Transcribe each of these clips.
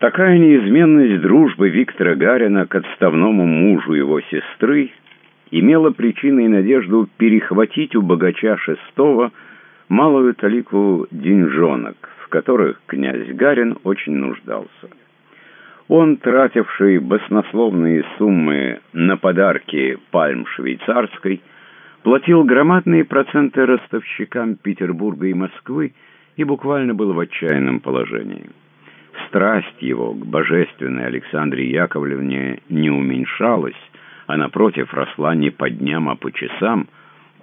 Такая неизменность дружбы Виктора Гарина к отставному мужу его сестры имела причиной надежду перехватить у богача шестого малую талику деньжонок, в которых князь Гарин очень нуждался. Он, тративший баснословные суммы на подарки пальм швейцарской, платил громадные проценты ростовщикам Петербурга и Москвы и буквально был в отчаянном положении. Страсть его к божественной Александре Яковлевне не уменьшалась, а напротив росла не по дням, а по часам,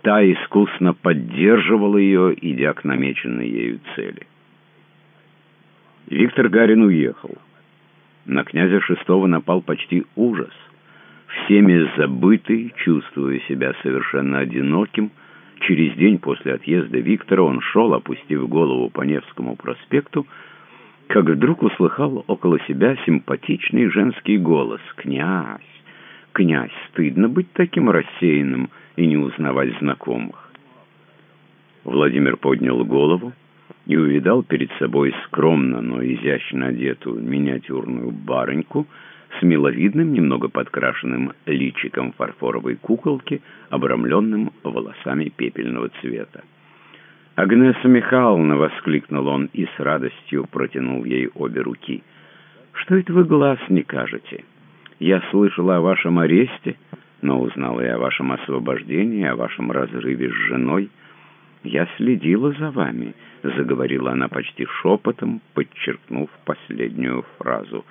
та искусно поддерживала ее, идя к намеченной ею цели. Виктор Гарин уехал. На князя Шестого напал почти ужас. Всеми забытый, чувствуя себя совершенно одиноким, через день после отъезда Виктора он шел, опустив голову по Невскому проспекту, как вдруг услыхал около себя симпатичный женский голос «Князь! «Князь, стыдно быть таким рассеянным и не узнавать знакомых». Владимир поднял голову и увидал перед собой скромно, но изящно одетую миниатюрную барыньку с миловидным, немного подкрашенным личиком фарфоровой куколки, обрамленным волосами пепельного цвета. «Агнеса Михайловна!» — воскликнул он и с радостью протянул ей обе руки. «Что это вы глаз не кажете?» Я слышала о вашем аресте, но узнала и о вашем освобождении, о вашем разрыве с женой. Я следила за вами, — заговорила она почти шепотом, подчеркнув последнюю фразу.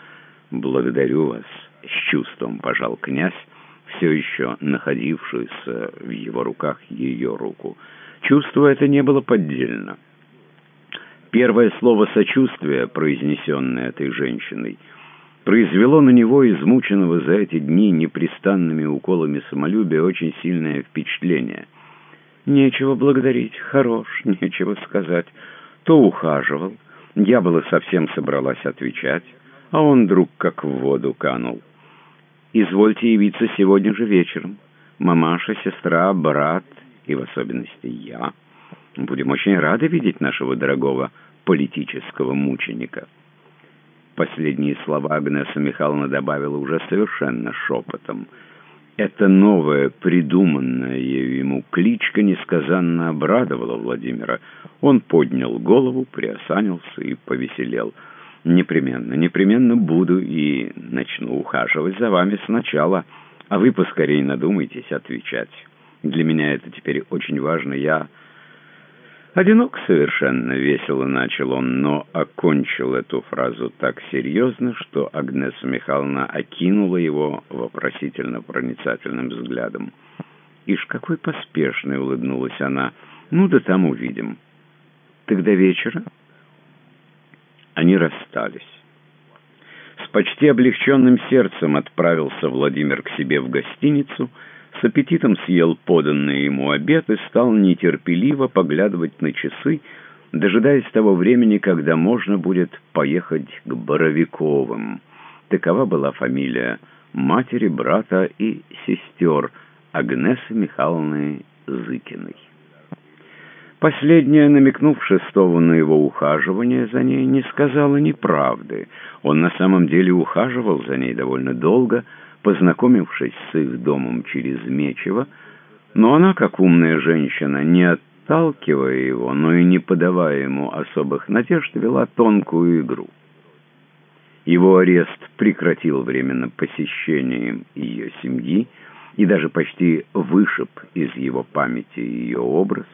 «Благодарю вас», — с чувством пожал князь, все еще находившуюся в его руках ее руку. Чувство это не было поддельно. Первое слово сочувствия, произнесенное этой женщиной — произвело на него, измученного за эти дни непрестанными уколами самолюбия, очень сильное впечатление. Нечего благодарить, хорош, нечего сказать. То ухаживал, я была совсем собралась отвечать, а он вдруг как в воду канул. «Извольте явиться сегодня же вечером. Мамаша, сестра, брат и в особенности я. Будем очень рады видеть нашего дорогого политического мученика». Последние слова Агнеса Михайловна добавила уже совершенно шепотом. Эта новая, придуманная ему кличка несказанно обрадовала Владимира. Он поднял голову, приосанился и повеселел. «Непременно, непременно буду и начну ухаживать за вами сначала, а вы поскорее надумайтесь отвечать. Для меня это теперь очень важно. Я...» «Одинок совершенно весело», — начал он, но окончил эту фразу так серьезно, что Агнеса Михайловна окинула его вопросительно-проницательным взглядом. «Ишь, какой поспешный!» — улыбнулась она. «Ну да там увидим». «Тогда вечера?» Они расстались. С почти облегченным сердцем отправился Владимир к себе в гостиницу — с аппетитом съел поданный ему обед и стал нетерпеливо поглядывать на часы, дожидаясь того времени, когда можно будет поехать к Боровиковым. Такова была фамилия матери, брата и сестер Агнесы Михайловны Зыкиной. Последняя, намекнув шестого на его ухаживание за ней, не сказала ни правды. Он на самом деле ухаживал за ней довольно долго, познакомившись с их домом через Мечево, но она, как умная женщина, не отталкивая его, но и не подавая ему особых надежд, вела тонкую игру. Его арест прекратил временно посещение ее семьи и даже почти вышиб из его памяти ее образ.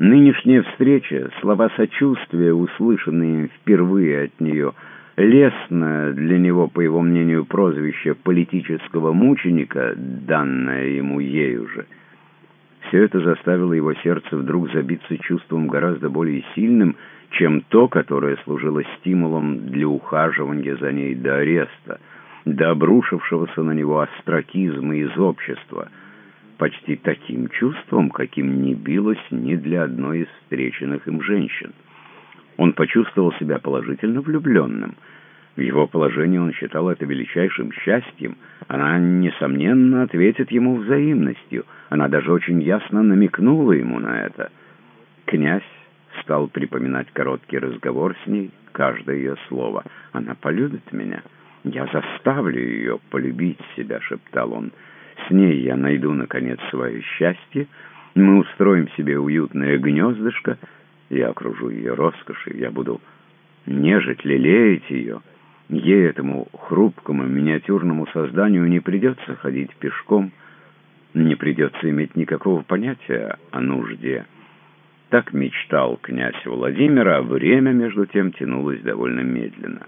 Нынешняя встреча, слова сочувствия, услышанные впервые от нее, — лестное для него, по его мнению, прозвище политического мученика, данное ему ею же. Все это заставило его сердце вдруг забиться чувством гораздо более сильным, чем то, которое служило стимулом для ухаживания за ней до ареста, до обрушившегося на него остракизма из общества, почти таким чувством, каким не билось ни для одной из встреченных им женщин. Он почувствовал себя положительно влюбленным. В его положении он считал это величайшим счастьем. Она, несомненно, ответит ему взаимностью. Она даже очень ясно намекнула ему на это. Князь стал припоминать короткий разговор с ней, каждое ее слово. «Она полюбит меня. Я заставлю ее полюбить себя», — шептал он. «С ней я найду, наконец, свое счастье. Мы устроим себе уютное гнездышко. Я окружу ее роскошью. Я буду нежить, лелеять ее. Ей, этому хрупкому, миниатюрному созданию, не придется ходить пешком, не придется иметь никакого понятия о нужде». Так мечтал князь Владимир, а время, между тем, тянулось довольно медленно.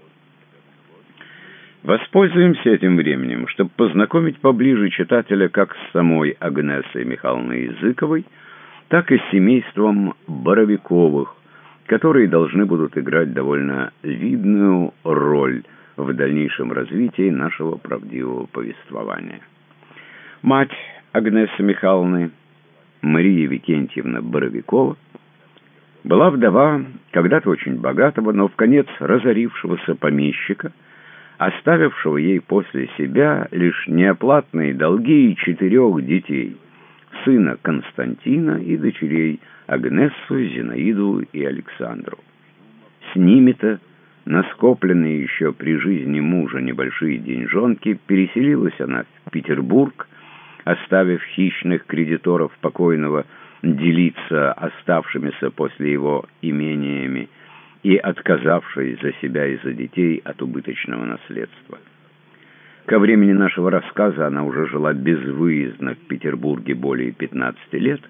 Воспользуемся этим временем, чтобы познакомить поближе читателя как с самой Агнесой Михайловной Языковой, так и с семейством Боровиковых, которые должны будут играть довольно видную роль в дальнейшем развитии нашего правдивого повествования. Мать Агнесы Михайловны, Мария Викентьевна Боровикова, была вдова когда-то очень богатого, но в конец разорившегося помещика, оставившего ей после себя лишь неоплатные долги и четырех детей, сына Константина и дочерей Агнессу, Зинаиду и Александру. С ними-то, наскопленные еще при жизни мужа небольшие деньжонки, переселилась она в Петербург, оставив хищных кредиторов покойного делиться оставшимися после его имениями и отказавшись за себя и за детей от убыточного наследства. Ко времени нашего рассказа она уже жила безвыездно в Петербурге более 15 лет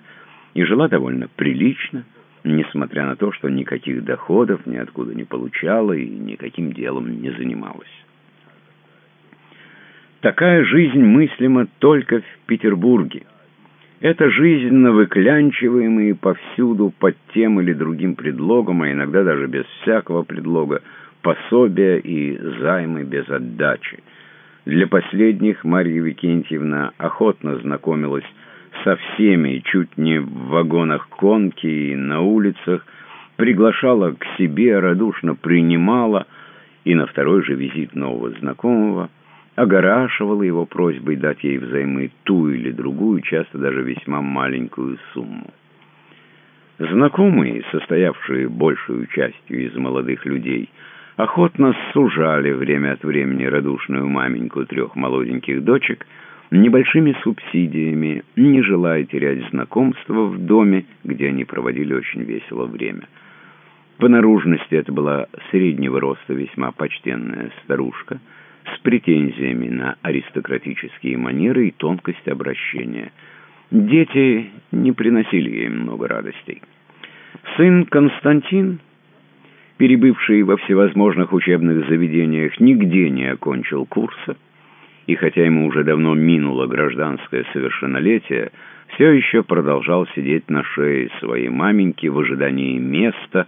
и жила довольно прилично, несмотря на то, что никаких доходов ниоткуда не получала и никаким делом не занималась. Такая жизнь мыслима только в Петербурге. Это жизненно выклянчиваемые повсюду под тем или другим предлогом, а иногда даже без всякого предлога, пособия и займы без отдачи. Для последних Марья Викентьевна охотно знакомилась со всеми, чуть не в вагонах конки и на улицах, приглашала к себе, радушно принимала, и на второй же визит нового знакомого – огорашивала его просьбой дать ей взаймы ту или другую, часто даже весьма маленькую сумму. Знакомые, состоявшие большую частью из молодых людей, охотно сужали время от времени радушную маменьку трех молоденьких дочек небольшими субсидиями, не желая терять знакомство в доме, где они проводили очень весело время. По наружности это была среднего роста весьма почтенная старушка — с претензиями на аристократические манеры и тонкость обращения. Дети не приносили ей много радостей. Сын Константин, перебывший во всевозможных учебных заведениях, нигде не окончил курса, и хотя ему уже давно минуло гражданское совершеннолетие, все еще продолжал сидеть на шее своей маменьки в ожидании места,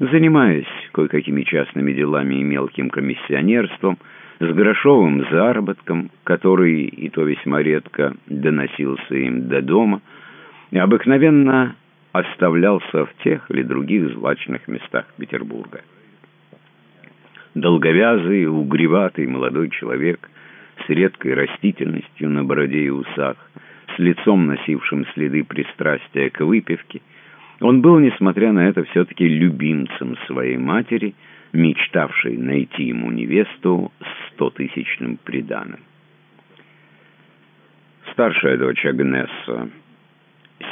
занимаясь кое-какими частными делами и мелким комиссионерством, с грошовым заработком, который и то весьма редко доносился им до дома, и обыкновенно оставлялся в тех или других злачных местах Петербурга. Долговязый, угреватый молодой человек с редкой растительностью на бороде и усах, с лицом, носившим следы пристрастия к выпивке, он был, несмотря на это, все-таки любимцем своей матери – мечтавший найти ему невесту с стотысячным приданым. Старшая дочь Агнесса,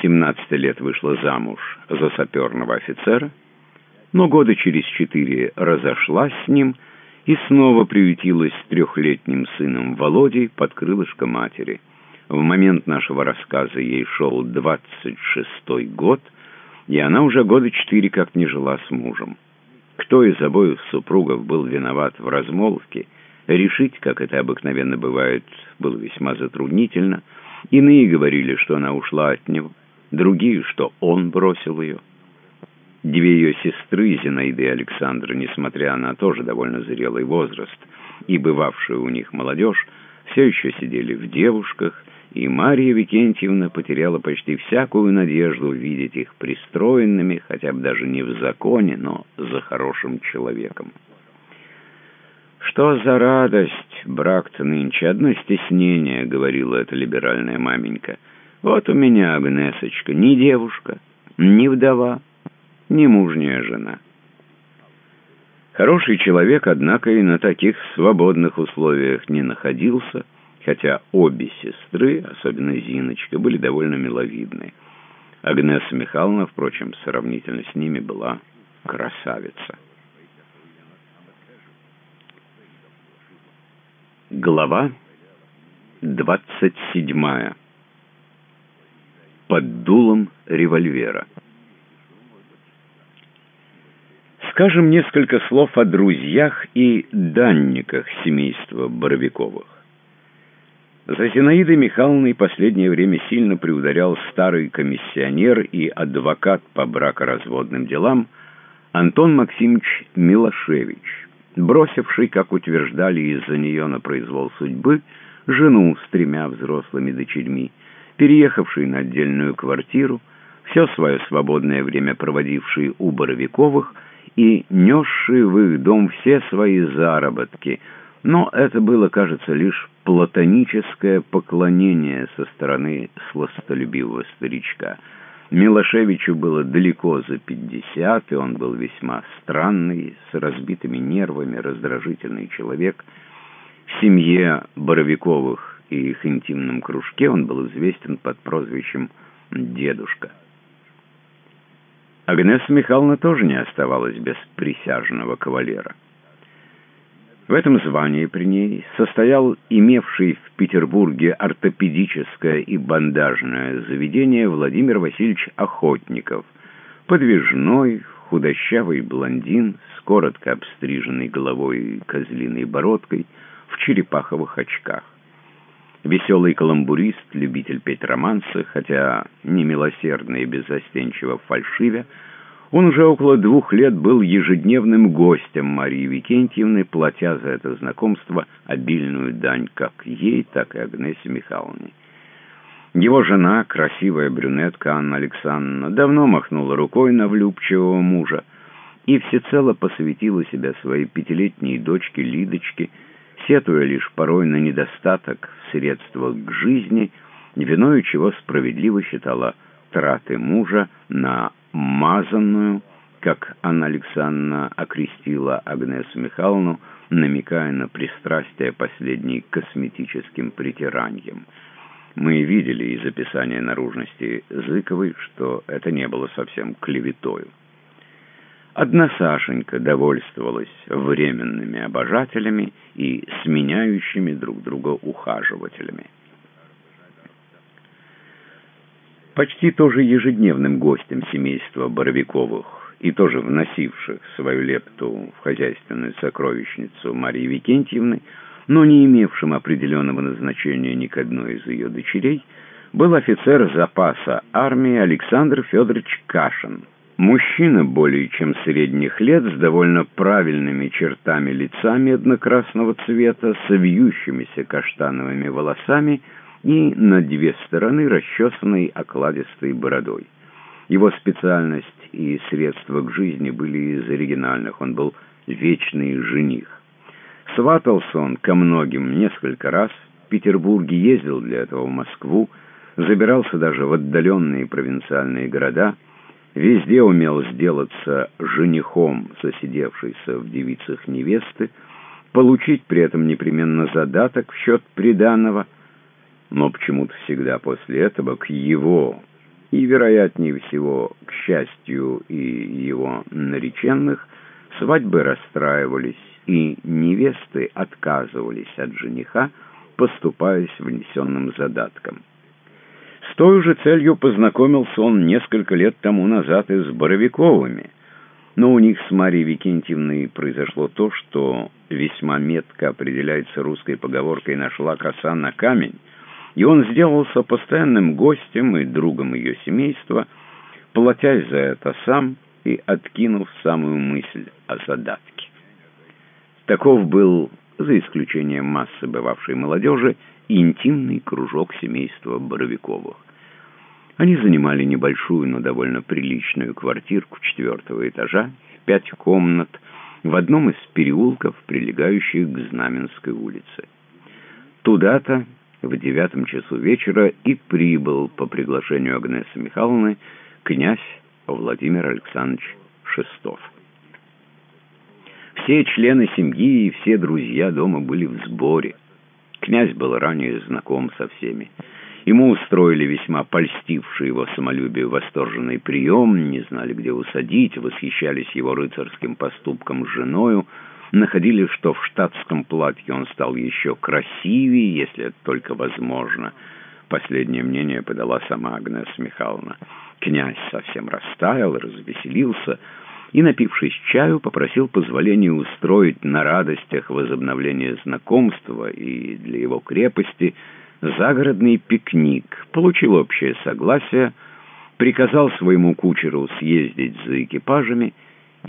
17 лет вышла замуж за саперного офицера, но года через четыре разошлась с ним и снова приютилась с трехлетним сыном Володей под крылышко матери. В момент нашего рассказа ей шел 26-й год, и она уже года четыре как не жила с мужем. Кто из обоих супругов был виноват в размолвке, решить, как это обыкновенно бывает, было весьма затруднительно. Иные говорили, что она ушла от него, другие, что он бросил ее. Две ее сестры, Зинаида и Александра, несмотря на тоже довольно зрелый возраст и бывавшую у них молодежь, все еще сидели в девушках, и Мария Викентьевна потеряла почти всякую надежду видеть их пристроенными, хотя бы даже не в законе, но за хорошим человеком. «Что за радость, брак-то нынче, одно стеснение», — говорила эта либеральная маменька. «Вот у меня, Агнесочка, ни девушка, ни вдова, немужняя жена. Хороший человек, однако, и на таких свободных условиях не находился, хотя обе сестры, особенно Зиночка, были довольно миловидны. Агнеса Михайловна, впрочем, сравнительно с ними была красавица. Глава двадцать седьмая. Под дулом револьвера. Скажем несколько слов о друзьях и данниках семейства Боровиковых. За Зинаидой Михайловной последнее время сильно приударял старый комиссионер и адвокат по бракоразводным делам Антон Максимович Милошевич, бросивший, как утверждали из-за нее на произвол судьбы, жену с тремя взрослыми дочерьми, переехавший на отдельную квартиру, все свое свободное время проводивший у Боровиковых и несший в их дом все свои заработки – но это было, кажется, лишь платоническое поклонение со стороны сластолюбивого старичка. Милошевичу было далеко за пятьдесят, и он был весьма странный, с разбитыми нервами, раздражительный человек. В семье Боровиковых и их интимном кружке он был известен под прозвищем «Дедушка». Агнеса Михайловна тоже не оставалась без присяжного кавалера. В этом звании при ней состоял имевший в Петербурге ортопедическое и бандажное заведение Владимир Васильевич Охотников, подвижной, худощавый блондин с коротко обстриженной головой и козлиной бородкой в черепаховых очках. Веселый каламбурист, любитель петь романсы, хотя немилосердно и беззастенчиво фальшивя, он уже около двух лет был ежедневным гостем Марии Викентьевны, платя за это знакомство обильную дань как ей, так и Агнесе Михайловне. Его жена, красивая брюнетка Анна Александровна, давно махнула рукой на влюбчивого мужа и всецело посвятила себя своей пятилетней дочке Лидочке, сетуя лишь порой на недостаток в средствах к жизни, виною чего справедливо считала траты мужа на мазанную, как Анна Александровна окрестила Агнесу Михайловну, намекая на пристрастие последней к косметическим притираниям. Мы видели из описания наружности Зыковой, что это не было совсем клеветою. Одна Сашенька довольствовалась временными обожателями и сменяющими друг друга ухаживателями. Почти тоже ежедневным гостем семейства Боровиковых и тоже вносивших свою лепту в хозяйственную сокровищницу Марии Викентьевны, но не имевшим определенного назначения ни к одной из ее дочерей, был офицер запаса армии Александр Федорович Кашин. Мужчина более чем средних лет, с довольно правильными чертами лица медно-красного цвета, с вьющимися каштановыми волосами – и на две стороны расчесанной окладистой бородой. Его специальность и средства к жизни были из оригинальных, он был вечный жених. Сватался он ко многим несколько раз, в Петербурге ездил для этого в Москву, забирался даже в отдаленные провинциальные города, везде умел сделаться женихом засидевшейся в девицах невесты, получить при этом непременно задаток в счет приданого – но почему-то всегда после этого к его, и, вероятнее всего, к счастью и его нареченных, свадьбы расстраивались, и невесты отказывались от жениха, поступаясь внесенным задатком. С той же целью познакомился он несколько лет тому назад и с Боровиковыми, но у них с Марией Викентьевной произошло то, что весьма метко определяется русской поговоркой «нашла коса на камень», и он сделался постоянным гостем и другом ее семейства, платясь за это сам и откинув самую мысль о задатке. Таков был, за исключением массы бывавшей молодежи, интимный кружок семейства Боровиковых. Они занимали небольшую, но довольно приличную квартирку четвертого этажа, пять комнат, в одном из переулков, прилегающих к Знаменской улице. Туда-то в девятом часу вечера и прибыл по приглашению Агнесы Михайловны князь Владимир Александрович Шестов. Все члены семьи и все друзья дома были в сборе. Князь был ранее знаком со всеми. Ему устроили весьма польстивший его самолюбие восторженный прием, не знали, где усадить, восхищались его рыцарским поступком с женою, находили, что в штатском платье он стал еще красивее, если это только возможно. Последнее мнение подала сама Агнес Михайловна. Князь совсем растаял, развеселился и, напившись чаю, попросил позволения устроить на радостях возобновления знакомства и для его крепости загородный пикник, получил общее согласие, приказал своему кучеру съездить за экипажами и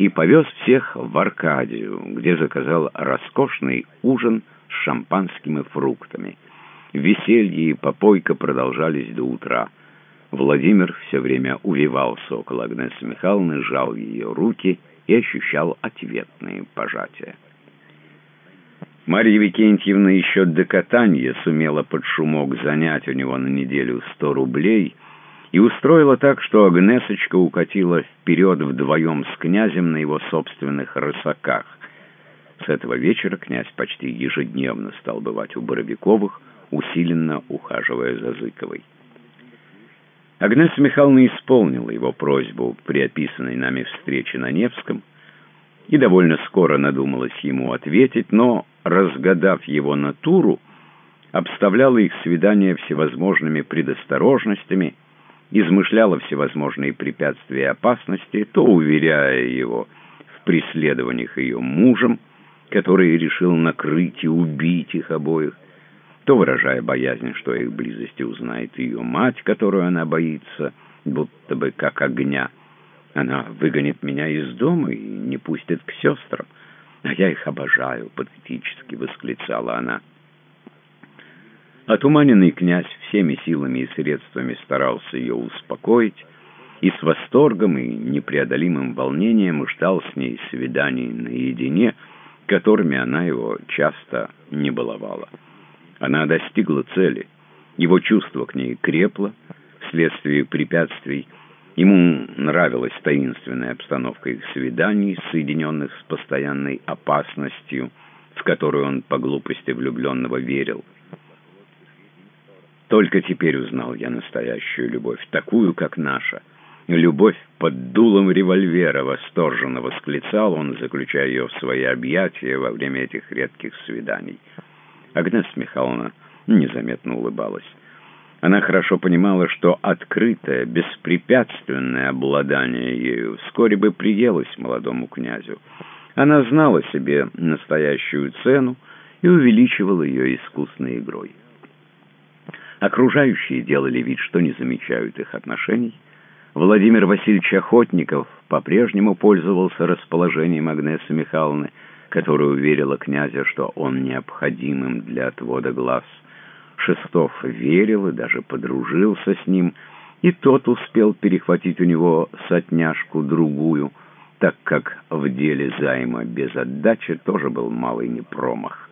повез всех в Аркадию, где заказал роскошный ужин с шампанскими фруктами. Веселье и попойка продолжались до утра. Владимир все время увивался около Агнесы Михайловны, сжал ее руки и ощущал ответные пожатия. Марья Викентьевна еще до катания сумела под шумок занять у него на неделю сто рублей и устроила так, что Агнесочка укатила вперед вдвоем с князем на его собственных рысаках. С этого вечера князь почти ежедневно стал бывать у Боровиковых, усиленно ухаживая за Зыковой. Агнеса Михайловна исполнила его просьбу при описанной нами встрече на Невском и довольно скоро надумалась ему ответить, но, разгадав его натуру, обставляла их свидания всевозможными предосторожностями, измышляла всевозможные препятствия и опасности, то уверяя его в преследованиях ее мужем, который решил накрыть и убить их обоих, то выражая боязнь, что их близости узнает ее мать, которую она боится, будто бы как огня. Она выгонит меня из дома и не пустит к сестрам. А я их обожаю, патетически восклицала она. Отуманенный князь всеми силами и средствами старался ее успокоить, и с восторгом и непреодолимым волнением ждал с ней свиданий наедине, которыми она его часто не баловала. Она достигла цели. Его чувство к ней крепло вследствие препятствий. Ему нравилась таинственная обстановка их свиданий, соединенных с постоянной опасностью, в которую он по глупости влюбленного верил. Только теперь узнал я настоящую любовь, такую, как наша. Любовь под дулом револьвера, восторженно восклицал он, заключая ее в свои объятия во время этих редких свиданий. Агнес Михайловна незаметно улыбалась. Она хорошо понимала, что открытое, беспрепятственное обладание ею вскоре бы приелось молодому князю. Она знала себе настоящую цену и увеличивала ее искусной игрой. Окружающие делали вид, что не замечают их отношений. Владимир Васильевич Охотников по-прежнему пользовался расположением Агнесы Михайловны, которая уверила князя, что он необходим им для отвода глаз. Шестов верил и даже подружился с ним, и тот успел перехватить у него сотняшку другую, так как в деле займа без отдачи тоже был малый непромах.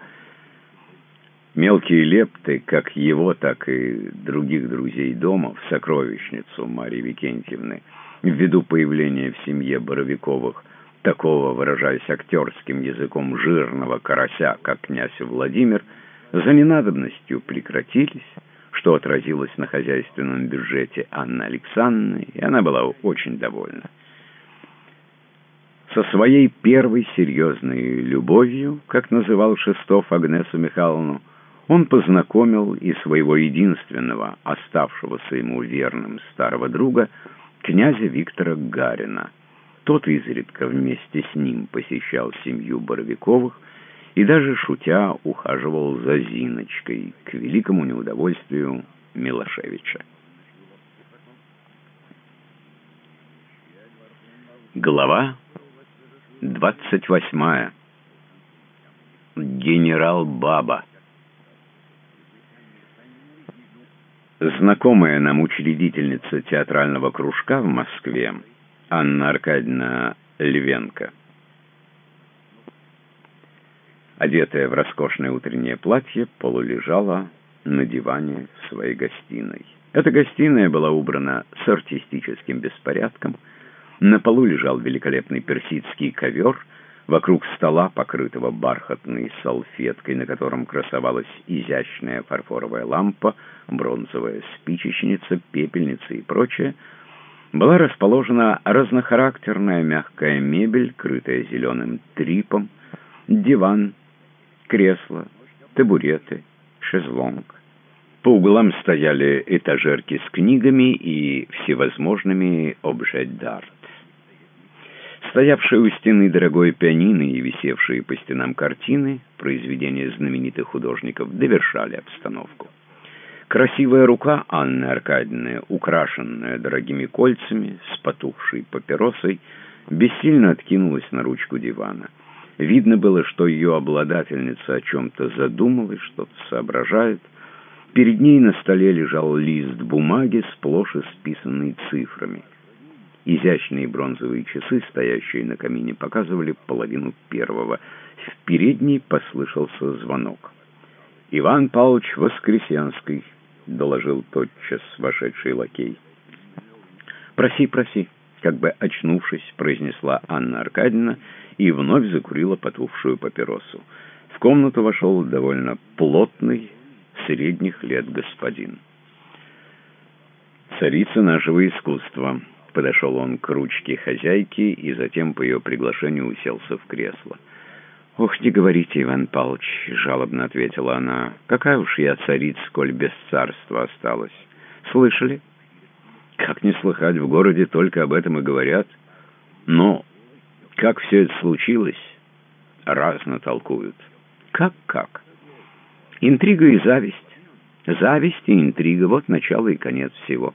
Мелкие лепты, как его, так и других друзей дома, в сокровищницу Марии Викентьевны, ввиду появления в семье Боровиковых – такого, выражаясь актерским языком, жирного карася, как князь Владимир, за ненадобностью прекратились, что отразилось на хозяйственном бюджете Анны Александровны, и она была очень довольна. Со своей первой серьезной любовью, как называл Шестов Агнесу Михайловну, он познакомил и своего единственного, оставшегося ему верным старого друга, князя Виктора Гарина – тот изредка вместе с ним посещал семью Боровиковых и даже, шутя, ухаживал за Зиночкой, к великому неудовольствию Милошевича. Глава двадцать восьмая. Генерал Баба. Знакомая нам учредительница театрального кружка в Москве Анна Аркадьевна Львенко. Одетая в роскошное утреннее платье, полулежала на диване в своей гостиной. Эта гостиная была убрана с артистическим беспорядком. На полу лежал великолепный персидский ковер, вокруг стола, покрытого бархатной салфеткой, на котором красовалась изящная фарфоровая лампа, бронзовая спичечница, пепельница и прочее, была расположена разнохарактерная мягкая мебель, крытая зеленым трипом, диван, кресло, табуреты, шезлонг. По углам стояли этажерки с книгами и всевозможными обжет-дарт. Стоявшие у стены дорогой пианино и висевшие по стенам картины, произведения знаменитых художников, довершали обстановку. Красивая рука Анны Аркадьевны, украшенная дорогими кольцами, с потухшей папиросой, бессильно откинулась на ручку дивана. Видно было, что ее обладательница о чем-то задумалась, что-то соображает. Перед ней на столе лежал лист бумаги, сплошь исписанный цифрами. Изящные бронзовые часы, стоящие на камине, показывали половину первого. В передней послышался звонок. «Иван Павлович Воскресенский», — доложил тотчас вошедший лакей. «Проси, проси», — как бы очнувшись, произнесла Анна Аркадьевна и вновь закурила потухшую папиросу. В комнату вошел довольно плотный, средних лет господин. «Царица нашего искусства», — подошел он к ручке хозяйки и затем по ее приглашению уселся в кресло. «Ох, не говорите, Иван Павлович», — жалобно ответила она. «Какая уж я царица, сколь без царства осталась. Слышали?» «Как не слыхать, в городе только об этом и говорят. Но как все это случилось, разно толкуют. Как-как? Интрига и зависть. Зависть и интрига — вот начало и конец всего».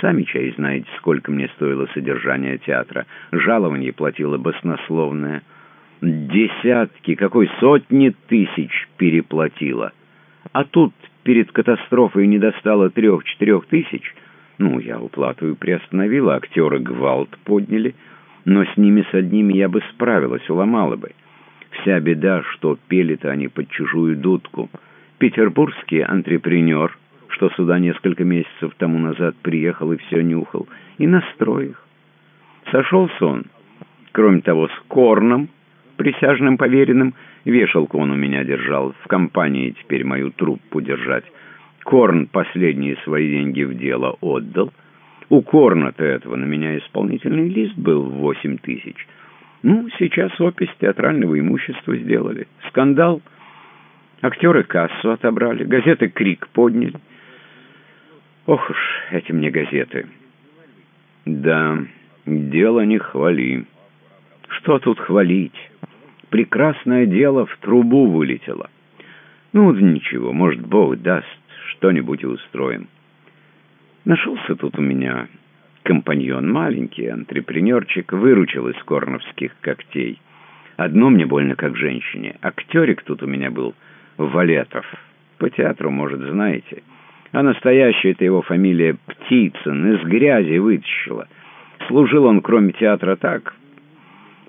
Сами, чай, знаете, сколько мне стоило содержание театра. Жалование платила баснословное — десятки, какой сотни тысяч переплатила. А тут перед катастрофой не достало трех-четырех тысяч. Ну, я уплату и приостановила, актеры гвалт подняли, но с ними с одними я бы справилась, уломала бы. Вся беда, что пели-то они под чужую дудку. Петербургский антрепренер, что сюда несколько месяцев тому назад приехал и все нюхал, и настрой их. Сошелся он, кроме того, с Корном, присяжным поверенным. Вешалку он у меня держал, в компании теперь мою труппу держать. Корн последние свои деньги в дело отдал. У Корна-то этого на меня исполнительный лист был в восемь тысяч. Ну, сейчас опись театрального имущества сделали. Скандал. Актеры кассу отобрали, газеты «Крик» подняли. Ох уж эти мне газеты. Да, дело не хвали. Что тут хвалить? прекрасное дело в трубу вылетело. Ну, ничего, может, Бог даст, что-нибудь и устроим. Нашелся тут у меня компаньон, маленький антрепренерчик, выручил из корновских когтей. Одно мне больно, как женщине. Актерик тут у меня был, Валетов. По театру, может, знаете. А настоящая-то его фамилия Птицын, из грязи вытащила. Служил он, кроме театра, так,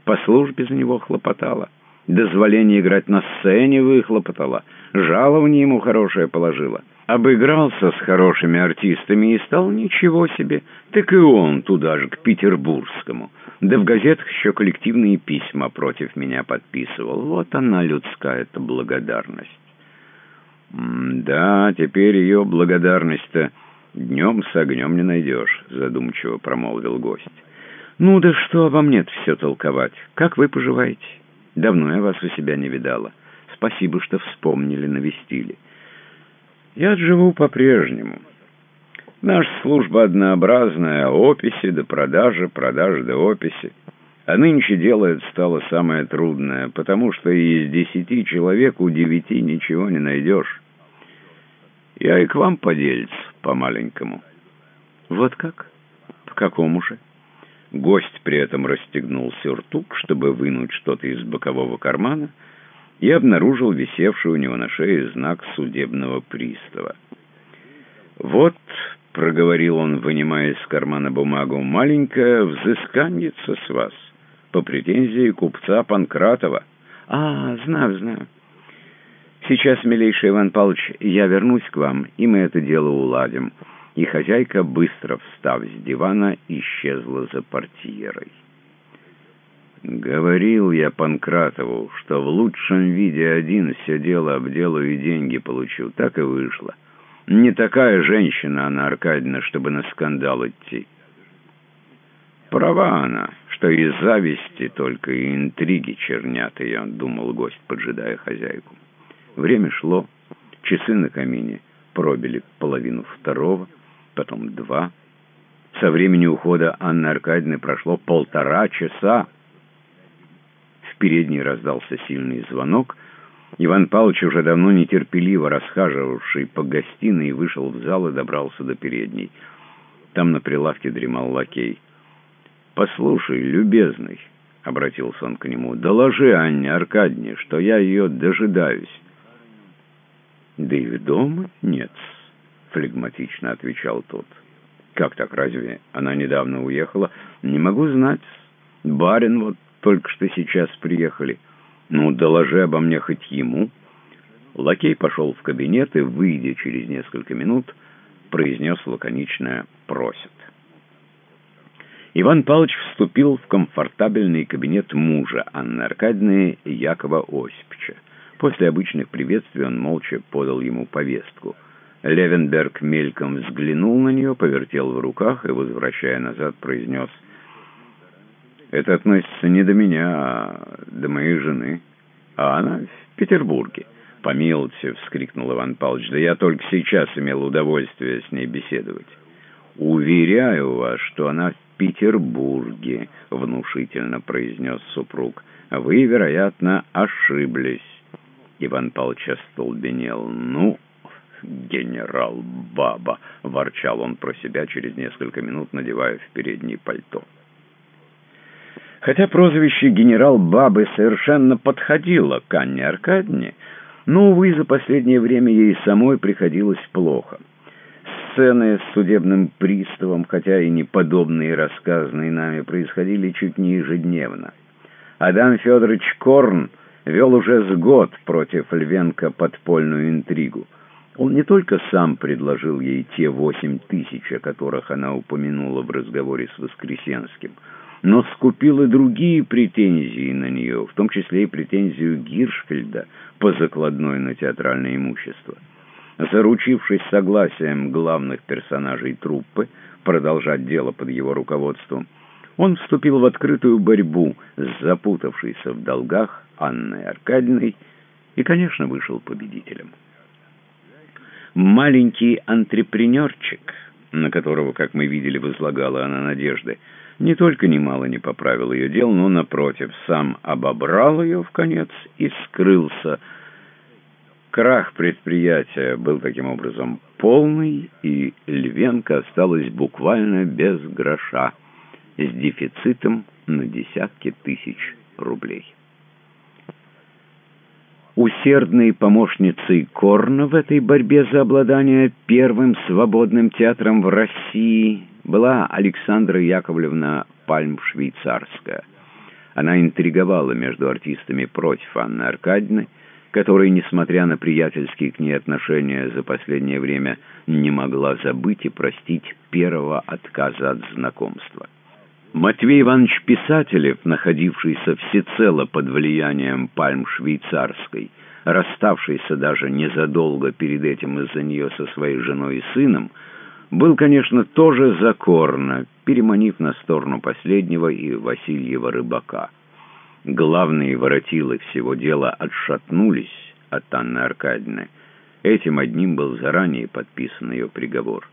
по службе за него хлопотала. Дозволение играть на сцене выхлопотала. Жалование ему хорошее положила. Обыгрался с хорошими артистами и стал ничего себе. Так и он туда же, к петербургскому. Да в газетах еще коллективные письма против меня подписывал. Вот она, людская-то благодарность. «Да, теперь ее благодарность-то днем с огнем не найдешь», — задумчиво промолвил гость. «Ну да что обо мне все толковать? Как вы поживаете? Давно я вас у себя не видала. Спасибо, что вспомнили, навестили. Я живу по-прежнему. Наша служба однообразная, описи до продажи, продажи до описи. А нынче делает стало самое трудное, потому что из десяти человек у девяти ничего не найдешь. Я и к вам поделец по-маленькому. Вот как? По какому же? Гость при этом расстегнул сюртук, чтобы вынуть что-то из бокового кармана, и обнаружил висевший у него на шее знак судебного пристава. «Вот», — проговорил он, вынимая из кармана бумагу, — «маленькая взысканница с вас по претензии купца Панкратова». «А, знаю, знаю. Сейчас, милейший Иван Павлович, я вернусь к вам, и мы это дело уладим. и хозяйка, быстро встав с дивана, исчезла за портьерой. Говорил я Панкратову, что в лучшем виде один все дело обделаю и деньги получу. Так и вышло. Не такая женщина она, Аркадьевна, чтобы на скандал идти. Права она, что из зависти только и интриги чернят ее, думал гость, поджидая хозяйку. Время шло, часы на камине пробили половину второго, потом два. Со времени ухода Анны Аркадьевны прошло полтора часа. В передней раздался сильный звонок. Иван Павлович, уже давно нетерпеливо расхаживавший по гостиной, вышел в зал и добрался до передней. Там на прилавке дремал лакей. «Послушай, любезный», — обратился он к нему, — «доложи Анне Аркадьевне, что я ее дожидаюсь». «Да и дома нет», — флегматично отвечал тот. «Как так, разве она недавно уехала?» «Не могу знать. Барин вот только что сейчас приехали. Ну, доложи обо мне хоть ему». Лакей пошел в кабинет и, выйдя через несколько минут, произнес лаконичное «просит». Иван Павлович вступил в комфортабельный кабинет мужа Анны Аркадьевны Якова Осиповича. После обычных приветствий он молча подал ему повестку. Левенберг мельком взглянул на нее, повертел в руках и, возвращая назад, произнес «Это относится не до меня, а до моей жены, а она в Петербурге». «Помилуйте!» — вскрикнул Иван Павлович. «Да я только сейчас имел удовольствие с ней беседовать». «Уверяю вас, что она в Петербурге», — внушительно произнес супруг. «Вы, вероятно, ошиблись». Иван Павлович остолбенел. «Ну, генерал Баба!» — ворчал он про себя через несколько минут, надевая в переднее пальто. Хотя прозвище «генерал Бабы» совершенно подходило к Анне Аркадьевне, но, увы, за последнее время ей самой приходилось плохо — Сцены с судебным приставом, хотя и не подобные рассказанные нами, происходили чуть не ежедневно. Адам Федорович Корн вел уже с год против Львенко подпольную интригу. Он не только сам предложил ей те восемь тысяч, о которых она упомянула в разговоре с Воскресенским, но скупил и другие претензии на нее, в том числе и претензию Гиршфельда по закладной на театральное имущество. Заручившись согласием главных персонажей труппы продолжать дело под его руководством, он вступил в открытую борьбу с запутавшейся в долгах Анной Аркадьевной и, конечно, вышел победителем. Маленький антрепренерчик, на которого, как мы видели, возлагала она надежды, не только немало не поправил ее дел, но, напротив, сам обобрал ее в конец и скрылся Крах предприятия был таким образом полный, и Львенко осталась буквально без гроша, с дефицитом на десятки тысяч рублей. Усердной помощницей Корна в этой борьбе за обладание первым свободным театром в России была Александра Яковлевна Пальм-Швейцарская. Она интриговала между артистами против Анны Аркадьевны, которой, несмотря на приятельские к ней отношения за последнее время, не могла забыть и простить первого отказа от знакомства. Матвей Иванович Писателев, находившийся всецело под влиянием пальм швейцарской, расставшийся даже незадолго перед этим из-за нее со своей женой и сыном, был, конечно, тоже закорно, переманив на сторону последнего и Васильева рыбака – главные воротилы всего дела отшатнулись от Анны Аркадьевны. Этим одним был заранее подписан ее приговор.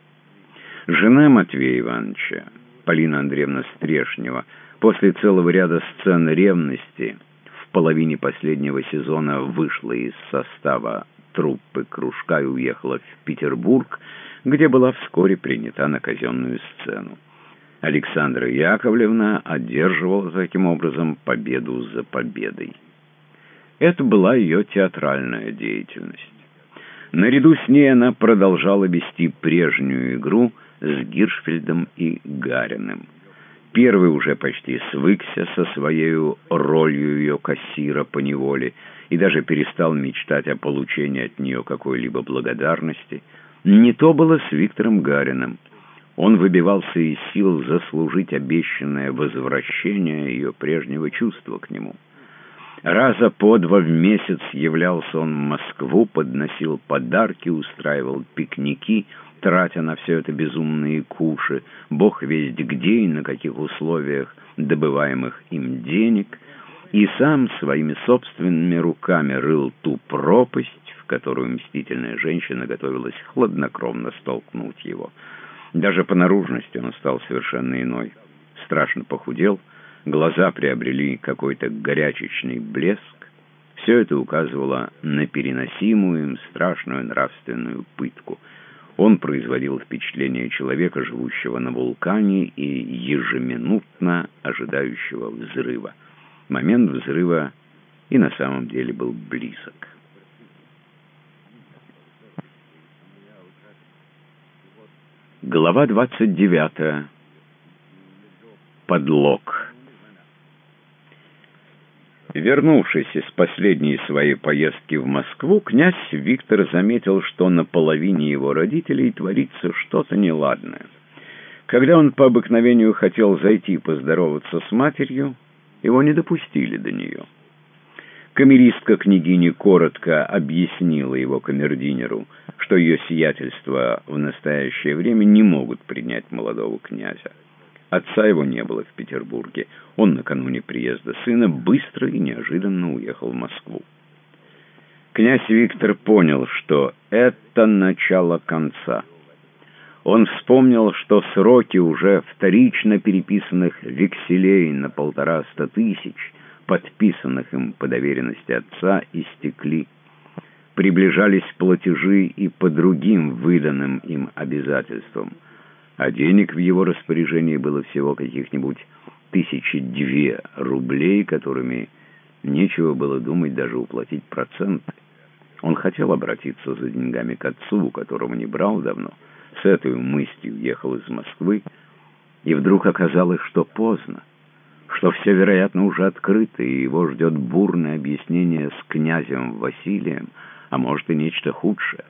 Жена Матвея Ивановича, Полина Андреевна Стрешнева, после целого ряда сцен ревности в половине последнего сезона вышла из состава труппы кружка и уехала в Петербург, где была вскоре принята на казенную сцену. Александра Яковлевна одерживала таким образом победу за победой. Это была ее театральная деятельность. Наряду с ней она продолжала вести прежнюю игру с Гиршфельдом и Гариным. Первый уже почти свыкся со своей ролью ее кассира по неволе и даже перестал мечтать о получении от нее какой-либо благодарности – Не то было с Виктором Гариным. Он выбивался из сил заслужить обещанное возвращение ее прежнего чувства к нему. Раза по два в месяц являлся он в Москву, подносил подарки, устраивал пикники, тратя на все это безумные куши, бог весть где и на каких условиях добываемых им денег, и сам своими собственными руками рыл ту пропасть, в которую мстительная женщина готовилась хладнокровно столкнуть его. Даже по наружности он стал совершенно иной. Страшно похудел, глаза приобрели какой-то горячечный блеск. Все это указывало на переносимую им страшную нравственную пытку. Он производил впечатление человека, живущего на вулкане и ежеминутно ожидающего взрыва. Момент взрыва и на самом деле был близок. Глава 29. Подлог. Вернувшись из последней своей поездки в Москву, князь Виктор заметил, что на половине его родителей творится что-то неладное. Когда он по обыкновению хотел зайти поздороваться с матерью, его не допустили до нее. Камеристка княгини коротко объяснила его камердинеру, что ее сиятельство в настоящее время не могут принять молодого князя. Отца его не было в Петербурге. Он накануне приезда сына быстро и неожиданно уехал в Москву. Князь Виктор понял, что это начало конца. Он вспомнил, что сроки уже вторично переписанных векселей на полтораста тысяч, подписанных им по доверенности отца, истекли. Приближались платежи и по другим выданным им обязательствам – а денег в его распоряжении было всего каких-нибудь тысячи две рублей, которыми нечего было думать даже уплатить проценты. Он хотел обратиться за деньгами к отцу, которого не брал давно, с этой мыслью ехал из Москвы, и вдруг оказалось, что поздно, что все, вероятно, уже открыто, и его ждет бурное объяснение с князем Василием, а может и нечто худшее.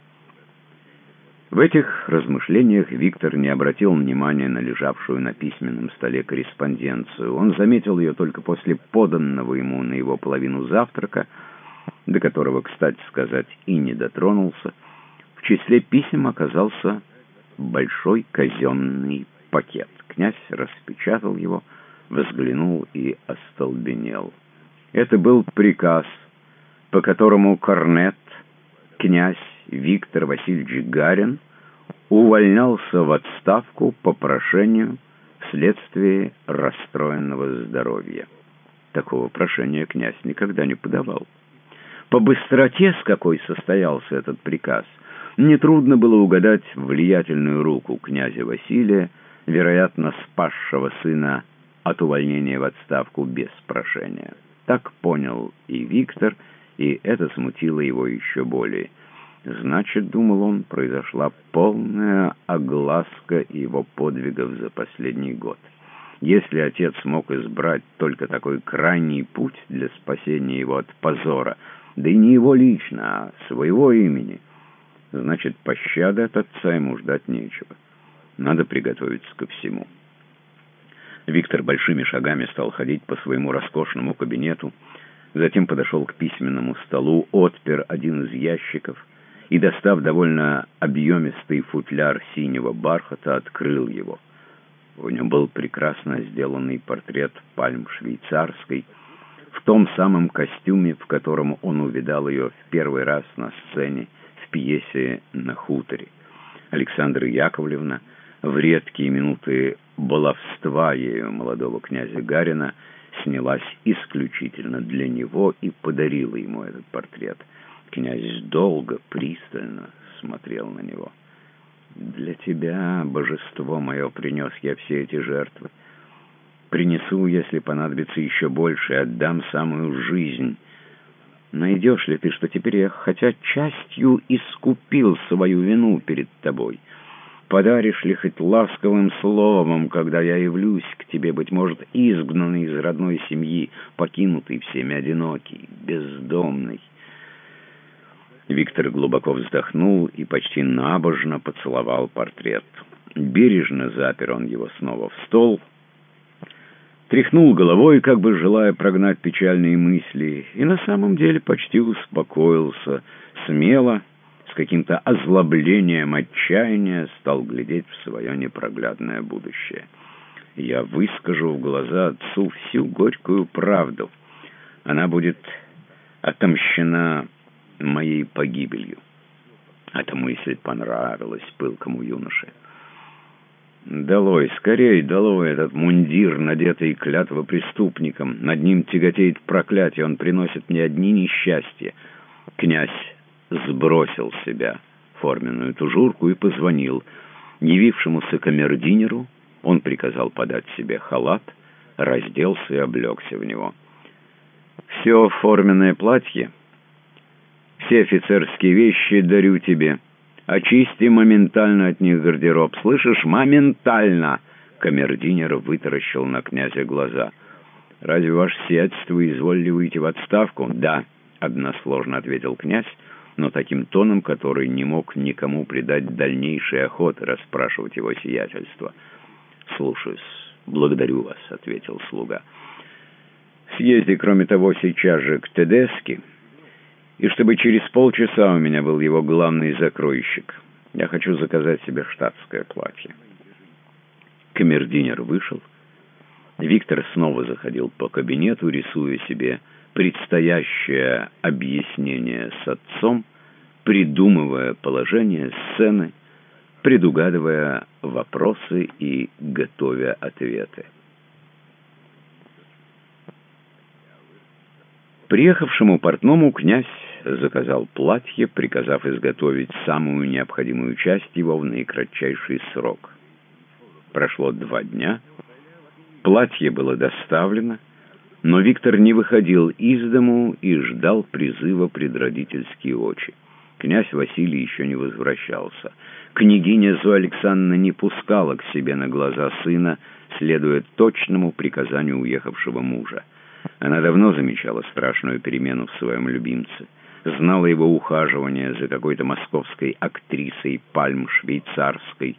В этих размышлениях Виктор не обратил внимания на лежавшую на письменном столе корреспонденцию. Он заметил ее только после поданного ему на его половину завтрака, до которого, кстати сказать, и не дотронулся. В числе писем оказался большой казенный пакет. Князь распечатал его, взглянул и остолбенел. Это был приказ, по которому Корнет, князь, Виктор Васильевич Гарин увольнялся в отставку по прошению вследствие расстроенного здоровья. Такого прошения князь никогда не подавал. По быстроте, с какой состоялся этот приказ, нетрудно было угадать влиятельную руку князя Василия, вероятно, спасшего сына от увольнения в отставку без прошения. Так понял и Виктор, и это смутило его еще более. Значит, думал он, произошла полная огласка его подвигов за последний год. Если отец смог избрать только такой крайний путь для спасения его от позора, да и не его лично, а своего имени, значит, пощады от отца ему ждать нечего. Надо приготовиться ко всему. Виктор большими шагами стал ходить по своему роскошному кабинету, затем подошел к письменному столу, отпер один из ящиков — и, достав довольно объемистый футляр синего бархата, открыл его. В нем был прекрасно сделанный портрет пальм швейцарской, в том самом костюме, в котором он увидал ее в первый раз на сцене в пьесе «На хуторе». Александра Яковлевна в редкие минуты баловства ею молодого князя Гарина снялась исключительно для него и подарила ему этот портрет – Князь долго, пристально смотрел на него. «Для тебя, божество мое, принес я все эти жертвы. Принесу, если понадобится еще больше, отдам самую жизнь. Найдешь ли ты, что теперь я, хотя частью искупил свою вину перед тобой?» Подаришь ли хоть ласковым словом, когда я явлюсь к тебе, быть может, изгнанный из родной семьи, покинутый всеми одинокий, бездомный? Виктор глубоко вздохнул и почти набожно поцеловал портрет. Бережно запер он его снова в стол, тряхнул головой, как бы желая прогнать печальные мысли, и на самом деле почти успокоился, смело, с каким-то озлоблением отчаяния стал глядеть в свое непроглядное будущее. Я выскажу в глаза отцу всю горькую правду. Она будет отомщена моей погибелью. Эта мысль понравилась пылкому юноше. Долой, скорей, долой этот мундир, надетый клятво преступником. Над ним тяготеет проклятие, он приносит мне одни несчастья. Князь сбросил себя форменную тужурку и позвонил. Явившемуся камердинеру он приказал подать себе халат, разделся и облегся в него. «Все форменное платье, все офицерские вещи дарю тебе». Очисти моментально от них гардероб. Слышишь? Моментально!» Камердинер вытаращил на князя глаза. «Разве ваше сиятельство изволили выйти в отставку?» «Да», — односложно ответил князь, но таким тоном, который не мог никому придать дальнейшей охоты расспрашивать его сиятельство. «Слушаюсь. Благодарю вас», — ответил слуга. «Съезди, кроме того, сейчас же к Тедески» и чтобы через полчаса у меня был его главный закройщик. Я хочу заказать себе штатское платье». Камердинер вышел. Виктор снова заходил по кабинету, рисуя себе предстоящее объяснение с отцом, придумывая положение сцены, предугадывая вопросы и готовя ответы. Приехавшему портному князь заказал платье, приказав изготовить самую необходимую часть его в наикратчайший срок. Прошло два дня, платье было доставлено, но Виктор не выходил из дому и ждал призыва пред родительские очи. Князь Василий еще не возвращался. Княгиня Зоя Александровна не пускала к себе на глаза сына, следуя точному приказанию уехавшего мужа. Она давно замечала страшную перемену в своем любимце знала его ухаживание за какой-то московской актрисой пальм швейцарской,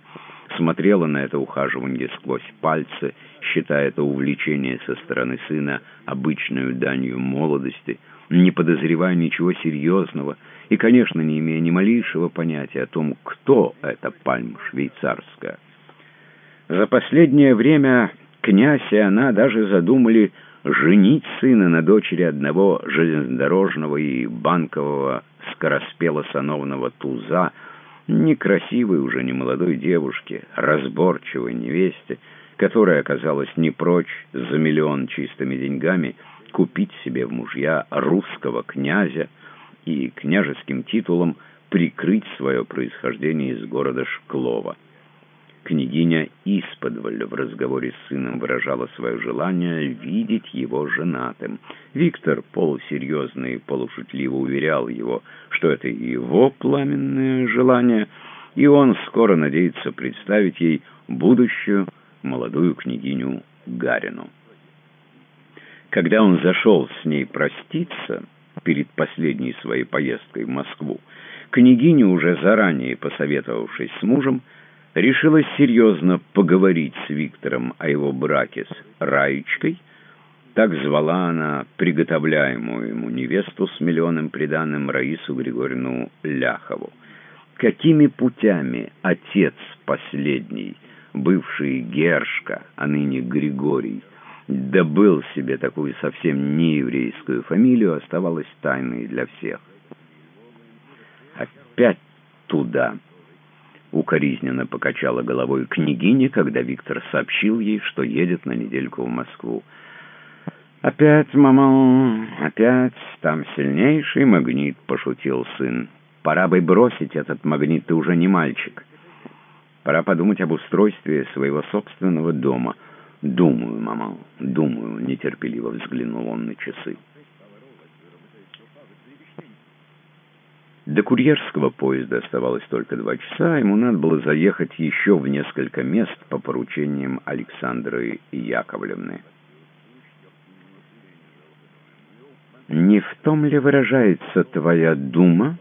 смотрела на это ухаживание сквозь пальцы, считая это увлечение со стороны сына обычную данью молодости, не подозревая ничего серьезного и, конечно, не имея ни малейшего понятия о том, кто эта пальм швейцарская. За последнее время князь и она даже задумали женить сына на дочери одного железнодорожного и банкового скороспело-сановного туза, некрасивой уже не молодой девушке, разборчивой невесте, которая оказалась не прочь за миллион чистыми деньгами купить себе в мужья русского князя и княжеским титулом прикрыть свое происхождение из города Шклова. Княгиня исподволь в разговоре с сыном выражала свое желание видеть его женатым. Виктор полусерьезно и полушутливо уверял его, что это его пламенное желание, и он скоро надеется представить ей будущую молодую княгиню Гарину. Когда он зашел с ней проститься перед последней своей поездкой в Москву, княгиня, уже заранее посоветовавшись с мужем, решила серьезно поговорить с Виктором о его браке с Раечкой, так звала она приготовляемую ему невесту с миллионным приданным Раису Григорьевну Ляхову. Какими путями отец последний, бывший Гершка, а ныне Григорий, добыл себе такую совсем нееврейскую фамилию, оставалось тайной для всех. Опять туда Укоризненно покачала головой княгиня, когда Виктор сообщил ей, что едет на недельку в Москву. «Опять, мама, опять там сильнейший магнит», — пошутил сын. «Пора бы бросить этот магнит, ты уже не мальчик. Пора подумать об устройстве своего собственного дома». «Думаю, мама, думаю», — нетерпеливо взглянул он на часы. До курьерского поезда оставалось только два часа, ему надо было заехать еще в несколько мест по поручениям Александры Яковлевны. «Не в том ли выражается твоя дума?»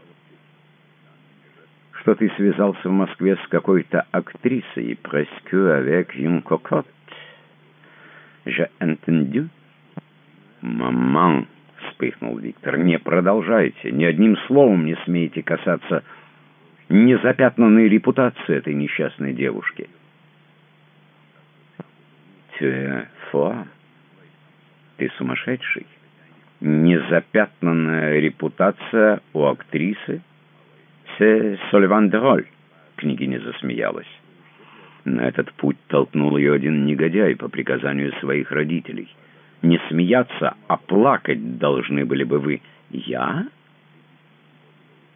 что ты связался в Москве с какой-то актрисой, presque avec une cocotte. J'ai entendu. «Маман!» — вспыхнул Виктор. «Не продолжайте, ни одним словом не смейте касаться незапятнанной репутации этой несчастной девушки». «Тюэ фуа? Ты сумасшедший? Незапятнанная репутация у актрисы?» «Се Соливан де Роль», — княгиня засмеялась. На этот путь толкнул ее один негодяй по приказанию своих родителей — не смеяться, а плакать должны были бы вы. Я?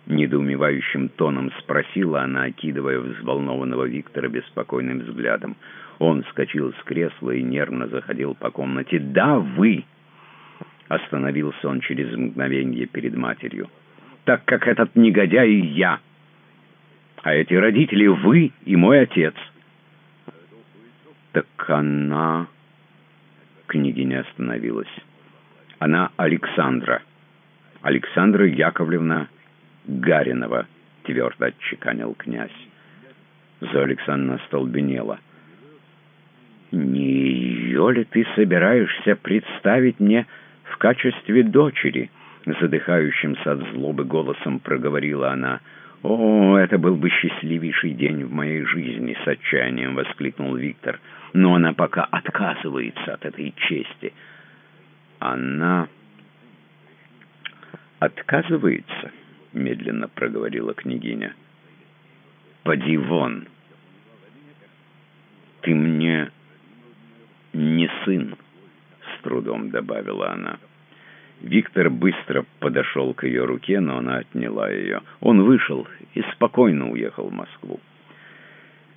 Недоумевающим тоном спросила она, окидывая взволнованного Виктора беспокойным взглядом. Он вскочил с кресла и нервно заходил по комнате. «Да, вы!» Остановился он через мгновение перед матерью. «Так как этот негодяй я, а эти родители вы и мой отец». «Так она...» Княгиня остановилась. «Она Александра. Александра Яковлевна Гаринова», — твердо отчеканил князь. Зоя Александровна столбенела. «Не ее ли ты собираешься представить мне в качестве дочери?» Задыхающимся от злобы голосом проговорила она. «О, это был бы счастливейший день в моей жизни!» — с отчаянием воскликнул Виктор. «Но она пока отказывается от этой чести». «Она отказывается?» — медленно проговорила княгиня. «Поди вон! Ты мне не сын!» — с трудом добавила она. Виктор быстро подошел к ее руке, но она отняла ее. Он вышел и спокойно уехал в Москву.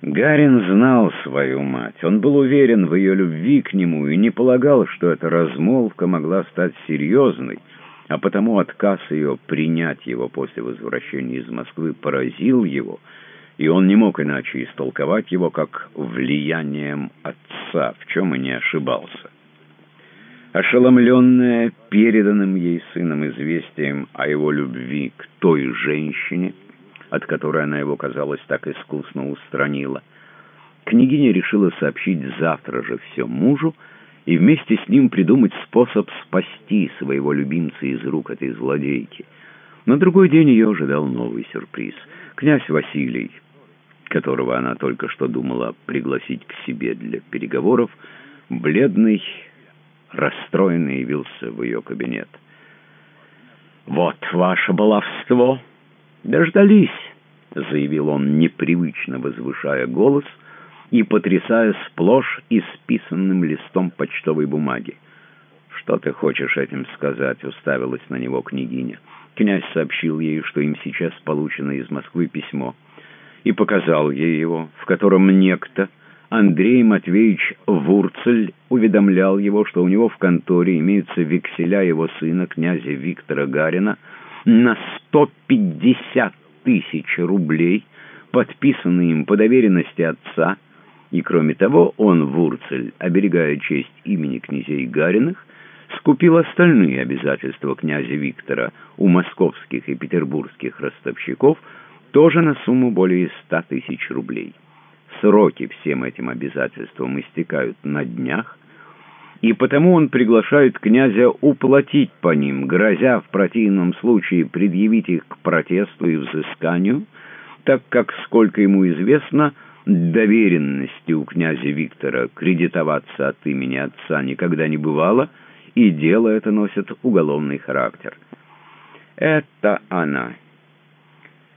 Гарин знал свою мать. Он был уверен в ее любви к нему и не полагал, что эта размолвка могла стать серьезной, а потому отказ ее принять его после возвращения из Москвы поразил его, и он не мог иначе истолковать его как влиянием отца, в чем и не ошибался. Ошеломленная переданным ей сыном известием о его любви к той женщине, от которой она его, казалось, так искусно устранила, княгиня решила сообщить завтра же все мужу и вместе с ним придумать способ спасти своего любимца из рук этой злодейки. На другой день ее ожидал новый сюрприз. Князь Василий, которого она только что думала пригласить к себе для переговоров, бледный, расстроенный явился в ее кабинет. «Вот ваше баловство! Дождались!» — заявил он, непривычно возвышая голос и потрясая сплошь исписанным листом почтовой бумаги. «Что ты хочешь этим сказать?» — уставилась на него княгиня. Князь сообщил ей, что им сейчас получено из Москвы письмо, и показал ей его, в котором некто Андрей Матвеевич Вурцель уведомлял его, что у него в конторе имеются векселя его сына, князя Виктора Гарина, на 150 тысяч рублей, подписанные им по доверенности отца, и, кроме того, он, Вурцель, оберегая честь имени князей Гариных, скупил остальные обязательства князя Виктора у московских и петербургских ростовщиков тоже на сумму более 100 тысяч рублей. Сроки всем этим обязательствам истекают на днях, и потому он приглашает князя уплатить по ним, грозя в противном случае предъявить их к протесту и взысканию, так как, сколько ему известно, доверенности у князя Виктора кредитоваться от имени отца никогда не бывало, и дело это носит уголовный характер. Это она.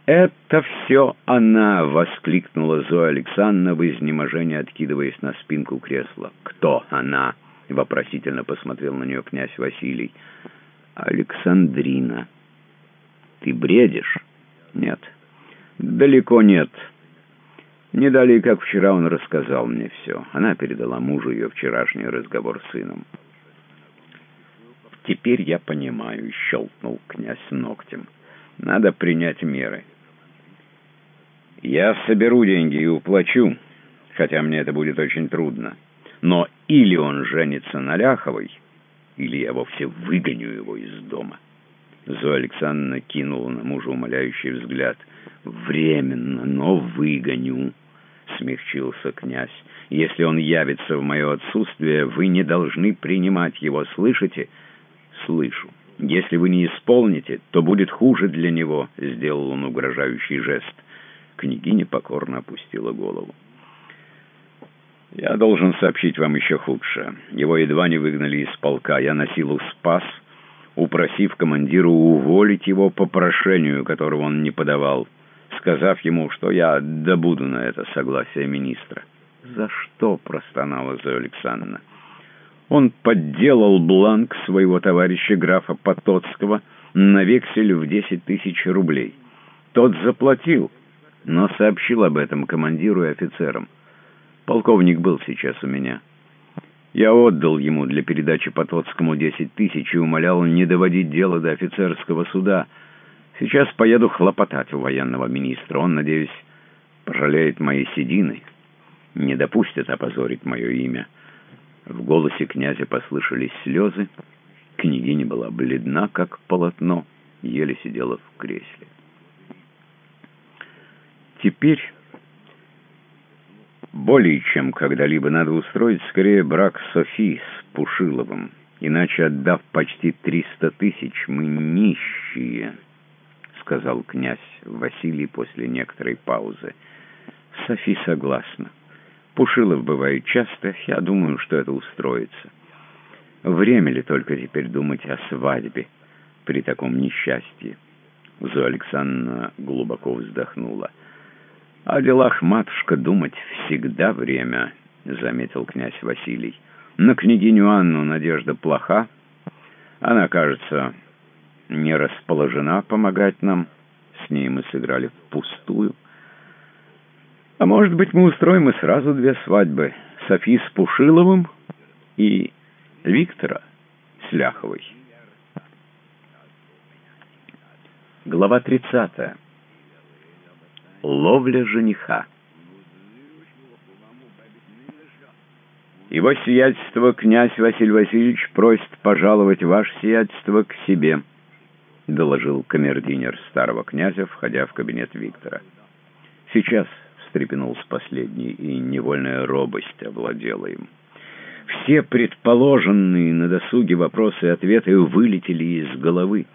«Это все она!» — воскликнула Зоя Александровна в изнеможении, откидываясь на спинку кресла. «Кто она?» — вопросительно посмотрел на нее князь Василий. «Александрина». «Ты бредишь?» «Нет». «Далеко нет». Не далее, как вчера он рассказал мне все. Она передала мужу ее вчерашний разговор с сыном. «Теперь я понимаю», — щелкнул князь ногтем. «Надо принять меры». Я соберу деньги и уплачу, хотя мне это будет очень трудно. Но или он женится на Ляховой, или я вовсе выгоню его из дома». Зоя Александровна кинула на мужа умоляющий взгляд. «Временно, но выгоню», — смягчился князь. «Если он явится в мое отсутствие, вы не должны принимать его, слышите?» «Слышу. Если вы не исполните, то будет хуже для него», — сделал он угрожающий жест. Княгиня покорно опустила голову. «Я должен сообщить вам еще худшее. Его едва не выгнали из полка. Я на силу спас, упросив командира уволить его по прошению, которого он не подавал, сказав ему, что я добуду на это согласие министра». «За что?» — простонала Зоя Александровна. Он подделал бланк своего товарища графа Потоцкого на вексель в десять тысяч рублей. Тот заплатил, но сообщил об этом командиру и офицерам. Полковник был сейчас у меня. Я отдал ему для передачи Потоцкому десять тысяч и умолял не доводить дело до офицерского суда. Сейчас поеду хлопотать у военного министра. Он, надеюсь, пожалеет моей седины, не допустит опозорить мое имя. В голосе князя послышались слезы. Княгиня была бледна, как полотно, еле сидела в кресле. Теперь более чем когда-либо надо устроить скорее брак Софи с Пушиловым. Иначе, отдав почти триста тысяч, мы нищие, — сказал князь Василий после некоторой паузы. Софи согласна. Пушилов бывает часто, я думаю, что это устроится. Время ли только теперь думать о свадьбе при таком несчастье? Зоя Александровна глубоко вздохнула. «О делах, матушка, думать всегда время», — заметил князь Василий. «На княгиню Анну надежда плоха. Она, кажется, не расположена помогать нам. С ней мы сыграли впустую. А может быть, мы устроим и сразу две свадьбы. Софи с Пушиловым и Виктора с Ляховой». Глава тридцатая. Ловля жениха. Его сиятельство князь Василий Васильевич просит пожаловать ваше сиятельство к себе, доложил камердинер старого князя, входя в кабинет Виктора. Сейчас встрепенулся последний, и невольная робость овладела им. Все предположенные на досуге вопросы и ответы вылетели из головы.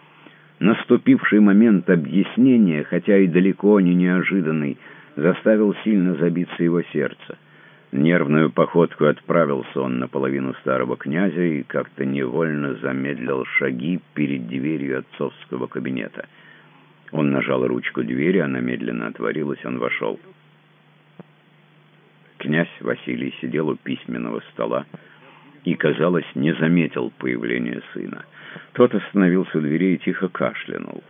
Наступивший момент объяснения, хотя и далеко не неожиданный, заставил сильно забиться его сердце. Нервную походку отправился он наполовину старого князя и как-то невольно замедлил шаги перед дверью отцовского кабинета. Он нажал ручку двери, она медленно отворилась, он вошел. Князь Василий сидел у письменного стола и, казалось, не заметил появления сына. Тот остановился у двери и тихо кашлянул.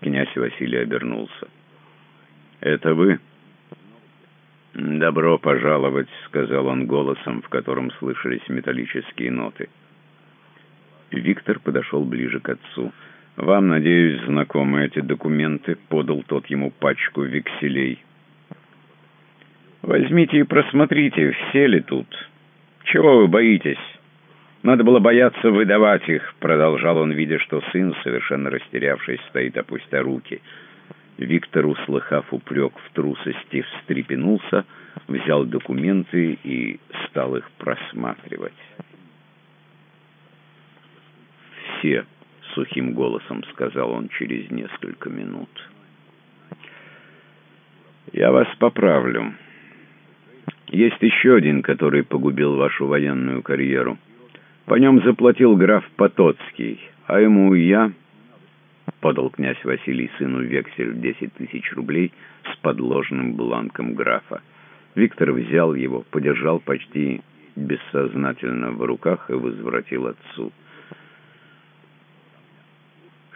Князь Василий обернулся. «Это вы?» «Добро пожаловать», — сказал он голосом, в котором слышались металлические ноты. Виктор подошел ближе к отцу. «Вам, надеюсь, знакомы эти документы?» — подал тот ему пачку векселей. «Возьмите и просмотрите, все ли тут. Чего вы боитесь?» Надо было бояться выдавать их, продолжал он, видя, что сын, совершенно растерявшись, стоит опустя руки. Виктор, услыхав упрек в трусости, встрепенулся, взял документы и стал их просматривать. «Все», — сухим голосом сказал он через несколько минут. «Я вас поправлю. Есть еще один, который погубил вашу военную карьеру». По нем заплатил граф Потоцкий, а ему я, — подал князь Василий сыну вексель в десять тысяч рублей с подложным бланком графа. Виктор взял его, подержал почти бессознательно в руках и возвратил отцу.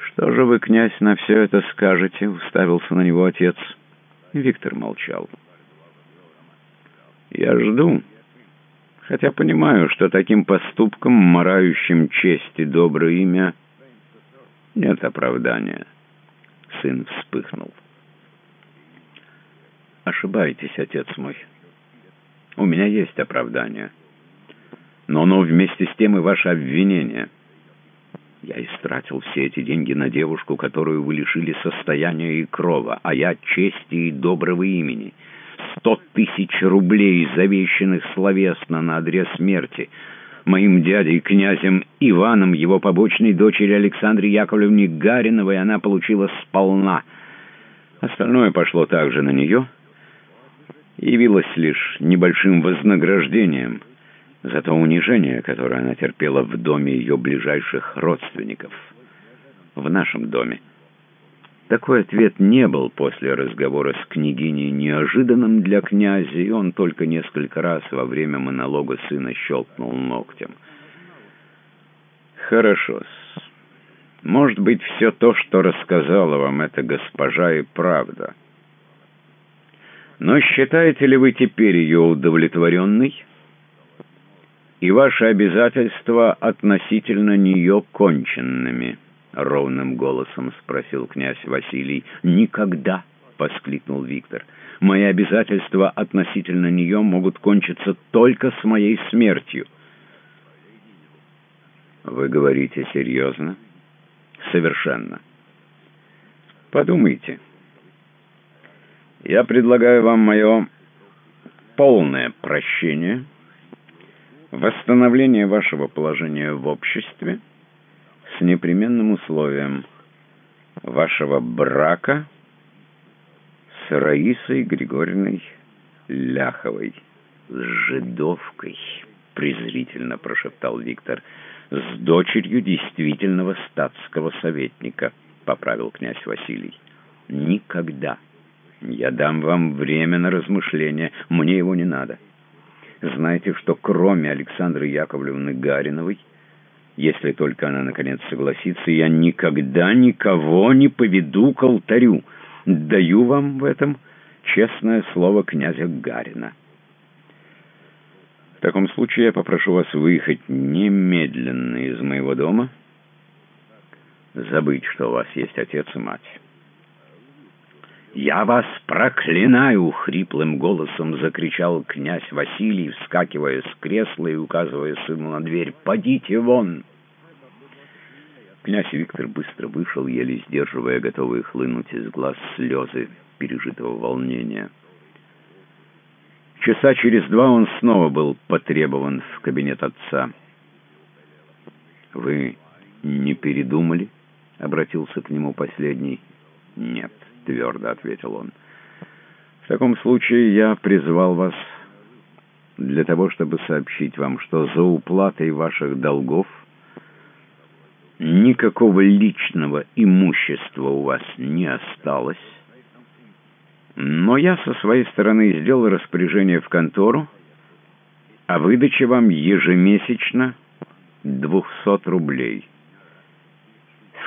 «Что же вы, князь, на все это скажете?» — уставился на него отец. Виктор молчал. «Я жду», хотя понимаю, что таким поступком, марающим честь и доброе имя, нет оправдания. Сын вспыхнул. Ошибаетесь, отец мой. У меня есть оправдание. Но оно вместе с тем и ваше обвинение. Я истратил все эти деньги на девушку, которую вы лишили состояния и крова, а я чести и доброго имени. Сто тысяч рублей, завещанных словесно на адрес смерти. Моим дядей, князем Иваном, его побочной дочери Александре Яковлевне Гариновой она получила сполна. Остальное пошло также на нее, явилось лишь небольшим вознаграждением — за то унижение, которое она терпела в доме ее ближайших родственников. В нашем доме. Такой ответ не был после разговора с княгиней неожиданным для князя, и он только несколько раз во время монолога сына щелкнул ногтем. хорошо -с. Может быть, все то, что рассказала вам эта госпожа, и правда. Но считаете ли вы теперь ее удовлетворенной?» и ваши обязательства относительно нее конченными?» — ровным голосом спросил князь Василий. «Никогда!» — воскликнул Виктор. «Мои обязательства относительно нее могут кончиться только с моей смертью». «Вы говорите серьезно?» «Совершенно». «Подумайте. Я предлагаю вам мое полное прощение» восстановление вашего положения в обществе с непременным условием вашего брака с Раисой Григорьевной Ляховой, с жидовкой, презрительно прошептал Виктор, с дочерью действительного статского советника, поправил князь Василий. Никогда. Я дам вам время на размышление, мне его не надо. Знаете, что кроме Александры Яковлевны Гариновой, если только она, наконец, согласится, я никогда никого не поведу к алтарю. Даю вам в этом честное слово князя Гарина. В таком случае я попрошу вас выехать немедленно из моего дома, забыть, что у вас есть отец и мать». «Я вас проклинаю!» — хриплым голосом закричал князь Василий, вскакивая с кресла и указывая сыну на дверь. «Подите вон!» Князь Виктор быстро вышел, еле сдерживая готовые хлынуть из глаз слезы пережитого волнения. Часа через два он снова был потребован в кабинет отца. «Вы не передумали?» — обратился к нему последний. «Нет». — твердо ответил он. «В таком случае я призвал вас для того, чтобы сообщить вам, что за уплатой ваших долгов никакого личного имущества у вас не осталось, но я со своей стороны сделал распоряжение в контору о выдаче вам ежемесячно двухсот рублей»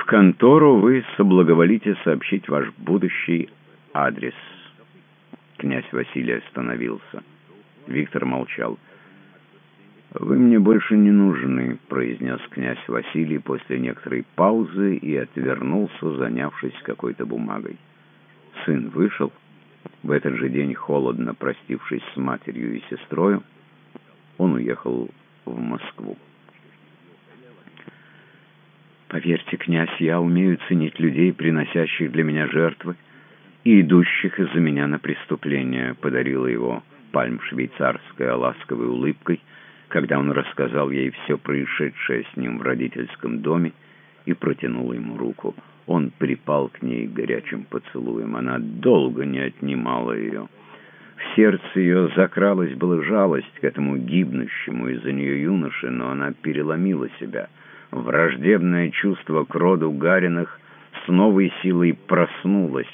контору вы соблаговолите сообщить ваш будущий адрес». Князь Василий остановился. Виктор молчал. «Вы мне больше не нужны», — произнес князь Василий после некоторой паузы и отвернулся, занявшись какой-то бумагой. Сын вышел. В этот же день, холодно простившись с матерью и сестрою, он уехал в Москву. Поверьте, князь, я умею ценить людей, приносящих для меня жертвы и идущих из-за меня на преступление, подарила его пальм швейцарская ласковой улыбкой, когда он рассказал ей все происшедшее с ним в родительском доме и протянул ему руку. Он припал к ней горячим поцелуем. Она долго не отнимала ее. В сердце ее закралась была жалость к этому гибнущему из-за нее юноше, но она переломила себя — враждебное чувство к роду Гариных с новой силой проснулось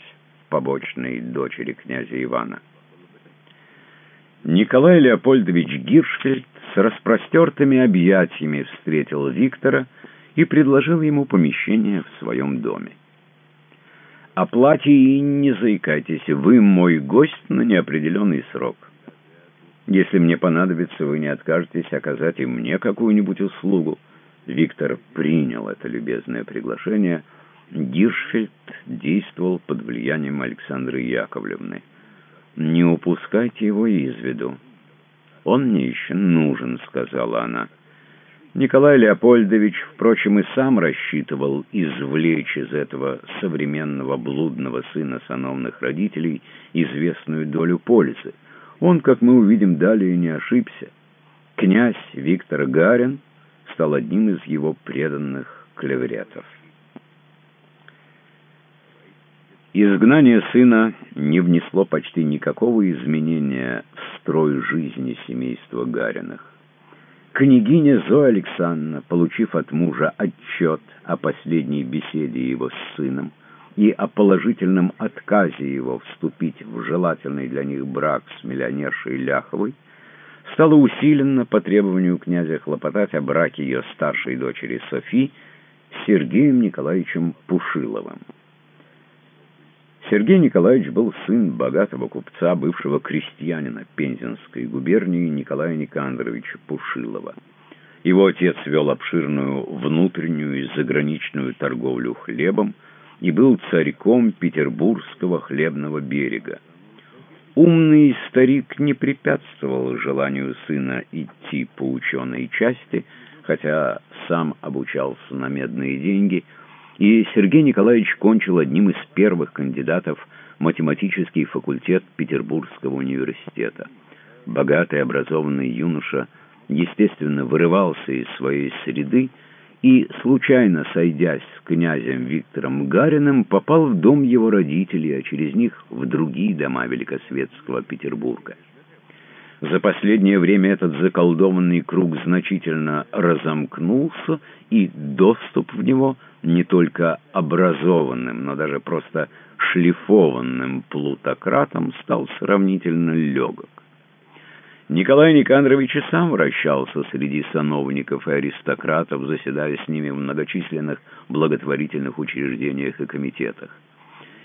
побочной дочери князя Ивана. Николай Леопольдович Гиршфельд с распростертыми объятиями встретил Виктора и предложил ему помещение в своем доме. О плате и не заикайтесь, вы мой гость на неопределенный срок. Если мне понадобится, вы не откажетесь оказать и мне какую-нибудь услугу. Виктор принял это любезное приглашение. Гиршфельд действовал под влиянием Александры Яковлевны. «Не упускайте его из виду. Он мне еще нужен», — сказала она. Николай Леопольдович, впрочем, и сам рассчитывал извлечь из этого современного блудного сына сановных родителей известную долю пользы. Он, как мы увидим далее, не ошибся. Князь Виктор Гарин стал одним из его преданных клевретов. Изгнание сына не внесло почти никакого изменения в строй жизни семейства Гариных. Княгиня Зоя Александровна, получив от мужа отчет о последней беседе его с сыном и о положительном отказе его вступить в желательный для них брак с миллионершей Ляховой, стала усиленно по требованию князя хлопотать о браке ее старшей дочери Софи с Сергеем Николаевичем Пушиловым. Сергей Николаевич был сын богатого купца, бывшего крестьянина Пензенской губернии Николая Никандровича Пушилова. Его отец вел обширную внутреннюю и заграничную торговлю хлебом и был царьком Петербургского хлебного берега. Умный старик не препятствовал желанию сына идти по ученой части, хотя сам обучался на медные деньги – и Сергей Николаевич кончил одним из первых кандидатов математический факультет Петербургского университета. Богатый образованный юноша, естественно, вырывался из своей среды и, случайно сойдясь с князем Виктором Гариным, попал в дом его родителей, а через них в другие дома Великосветского Петербурга. За последнее время этот заколдованный круг значительно разомкнулся, и доступ в него не только образованным, но даже просто шлифованным плутократом стал сравнительно легок. Николай Никандрович и сам вращался среди сановников и аристократов, заседая с ними в многочисленных благотворительных учреждениях и комитетах.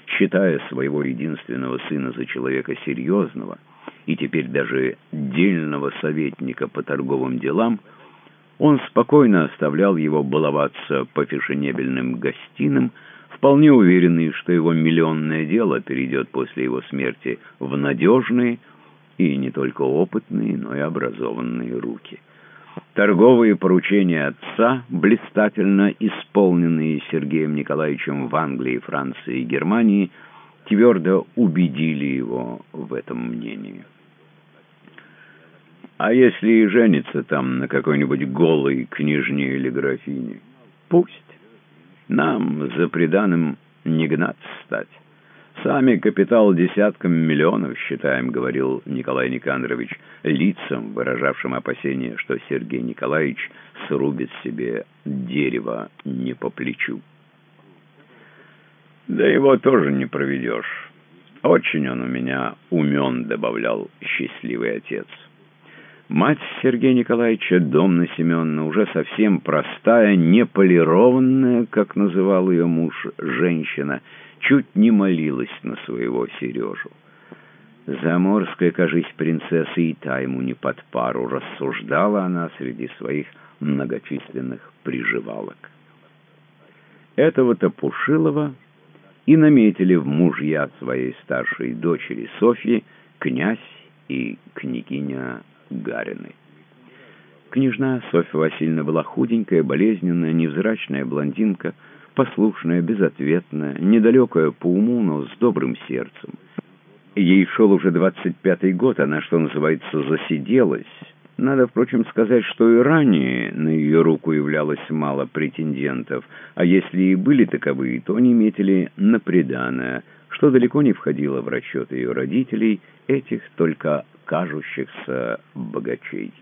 Считая своего единственного сына за человека серьезного, и теперь даже дельного советника по торговым делам, он спокойно оставлял его баловаться по фешенебельным гостиным, вполне уверенный, что его миллионное дело перейдет после его смерти в надежные и не только опытные, но и образованные руки. Торговые поручения отца, блистательно исполненные Сергеем Николаевичем в Англии, Франции и Германии, твердо убедили его в этом мнении. А если и женится там на какой-нибудь голой княжне или графине? Пусть. Нам за преданным не гнаться стать. Сами капитал десяткам миллионов считаем, говорил Николай Никандрович, лицам, выражавшим опасение, что Сергей Николаевич срубит себе дерево не по плечу. Да его тоже не проведешь. Очень он у меня умен, добавлял счастливый отец. Мать Сергея Николаевича, Домна Семеновна, уже совсем простая, неполированная, как называл ее муж, женщина, чуть не молилась на своего Сережу. Заморская, кажись, принцесса и та ему не под пару, рассуждала она среди своих многочисленных приживалок. Этого-то Пушилова и наметили в мужья своей старшей дочери Софьи князь и княгиня Гариной. Княжна Софья Васильевна была худенькая, болезненная, невзрачная блондинка, послушная, безответная, недалекая по уму, но с добрым сердцем. Ей шел уже двадцать пятый год, она, что называется, засиделась. Надо, впрочем, сказать, что и ранее на ее руку являлось мало претендентов, а если и были таковые, то они метили на преданное, что далеко не входило в расчет ее родителей, этих только кажущихся богачей.